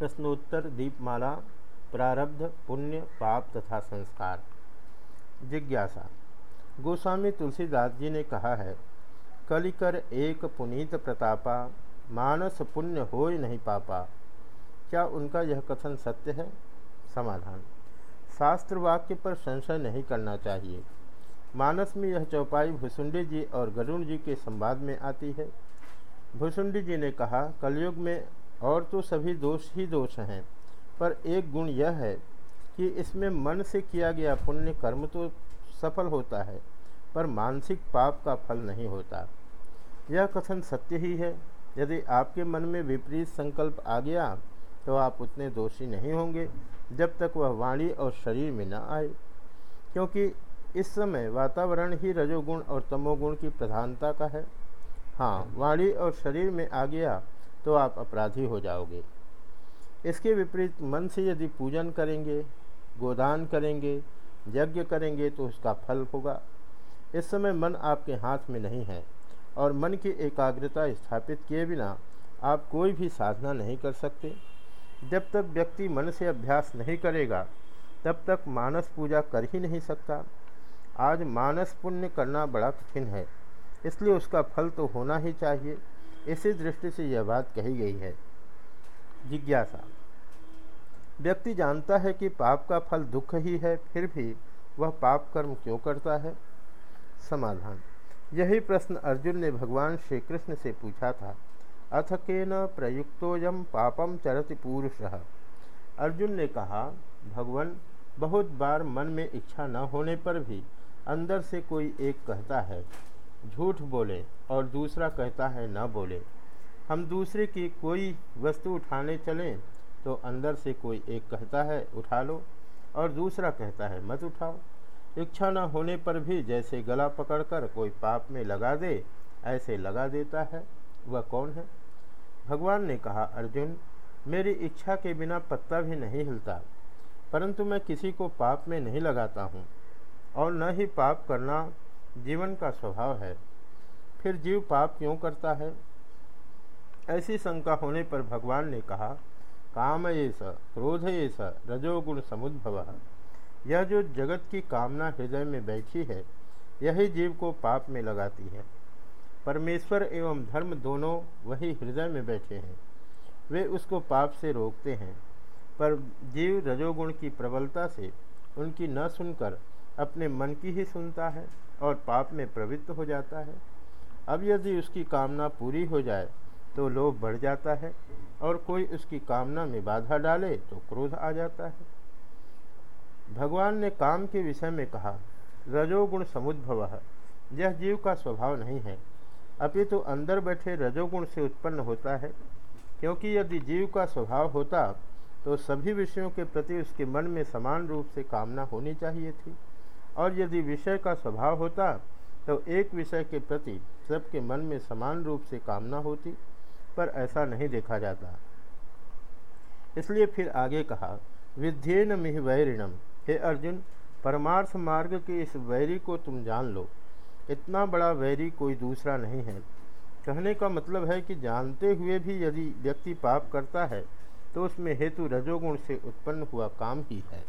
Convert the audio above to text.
प्रश्नोत्तर, दीपमाला, प्रारब्ध, पुण्य, पाप तथा संस्कार। जिज्ञासा। गोस्वामी तुलसीदास जी ने कहा है, कलिकर एक पुनीत प्रतापा, मानस पुण्य हो ही नहीं पापा। क्या उनका यह कथन सत्य है? समाधान। शास्त्र वाक्य पर संशय नहीं करना चाहिए। मानस में यह चौपाई भुसुंडी जी और गरुण जी के संवाद में आती है। भुसुंडी जी ने कहा, कलयुग में और तो सभी दोष ही दोष हैं। पर एक गुण यह है कि इसमें मन से किया गया पुण्य कर्म तो सफल होता है, पर मानसिक पाप का फल नहीं होता। यह कथन सत्य ही है। यदि आपके मन में विपरीत संकल्प आ गया तो आप उतने दोषी नहीं होंगे, जब तक वह वाणी और शरीर में न आए। क्योंकि इस समय वातावरण ही रजोगुण और तमोगुण की प्रधानता का है। हाँ वाणी और शरीर में आ गया तो आप अपराधी हो जाओगे। इसके विपरीत मन से यदि पूजन करेंगे, गोदान करेंगे, यज्ञ करेंगे तो उसका फल होगा। इस समय मन आपके हाथ में नहीं है और मन की एकाग्रता स्थापित किए बिना आप कोई भी साधना नहीं कर सकते। जब तक व्यक्ति मन से अभ्यास नहीं करेगा, तब तक मानस पूजा कर ही नहीं सकता। आज मानस पुण्य करना बड़ा कठिन है, इसलिए उसका फल तो होना ही चाहिए। इसी दृष्टि से यह बात कही गई है। जिज्ञासा। व्यक्ति जानता है कि पाप का फल दुख ही है, फिर भी वह पाप कर्म क्यों करता है? समाधान। यही प्रश्न अर्जुन ने भगवान श्री कृष्ण से पूछा था। अथ के न प्रयुक्तोयम पापम चरति पुरुष। अर्जुन ने कहा, भगवान, बहुत बार मन में इच्छा न होने पर भी अंदर से कोई एक कहता है झूठ बोले और दूसरा कहता है, न बोले। हम दूसरे की कोई वस्तु उठाने चलें तो अंदर से कोई एक कहता है, उठा लो। और दूसरा कहता है, मत उठाओ। इच्छा न होने पर भी जैसे गला पकड़कर कोई पाप में लगा दे, ऐसे लगा देता है। वह कौन है? भगवान ने कहा, अर्जुन, मेरी इच्छा के बिना पत्ता भी नहीं हिलता, परंतु मैं किसी को पाप में नहीं लगाता हूँ और न ही पाप करना जीवन का स्वभाव है। फिर जीव पाप क्यों करता है? ऐसी शंका होने पर भगवान ने कहा, काम ये स, क्रोध ये स, रजोगुण समुद्भव। यह जो जगत की कामना हृदय में बैठी है, यही जीव को पाप में लगाती है। परमेश्वर एवं धर्म दोनों वही हृदय में बैठे हैं। वे उसको पाप से रोकते हैं, पर जीव रजोगुण की प्रबलता से उनकी न सुनकर अपने मन की ही सुनता है और पाप में प्रवृत्त हो जाता है। अब यदि उसकी कामना पूरी हो जाए तो लोभ बढ़ जाता है और कोई उसकी कामना में बाधा डाले तो क्रोध आ जाता है। भगवान ने काम के विषय में कहा, रजोगुण समुद्भव, यह जीव का स्वभाव नहीं है। अपितु तो अंदर बैठे रजोगुण से उत्पन्न होता है। क्योंकि यदि जीव का स्वभाव होता तो सभी विषयों के प्रति उसके मन में समान रूप से कामना होनी चाहिए थी। और यदि विषय का स्वभाव होता तो एक विषय के प्रति सबके मन में समान रूप से कामना होती, पर ऐसा नहीं देखा जाता। इसलिए फिर आगे कहा, विध्येन मिह वैरिणम। हे अर्जुन, परमार्थ मार्ग के इस वैरी को तुम जान लो। इतना बड़ा वैरी कोई दूसरा नहीं है। कहने का मतलब है कि जानते हुए भी यदि व्यक्ति पाप करता है तो उसमें हेतु रजोगुण से उत्पन्न हुआ काम ही है।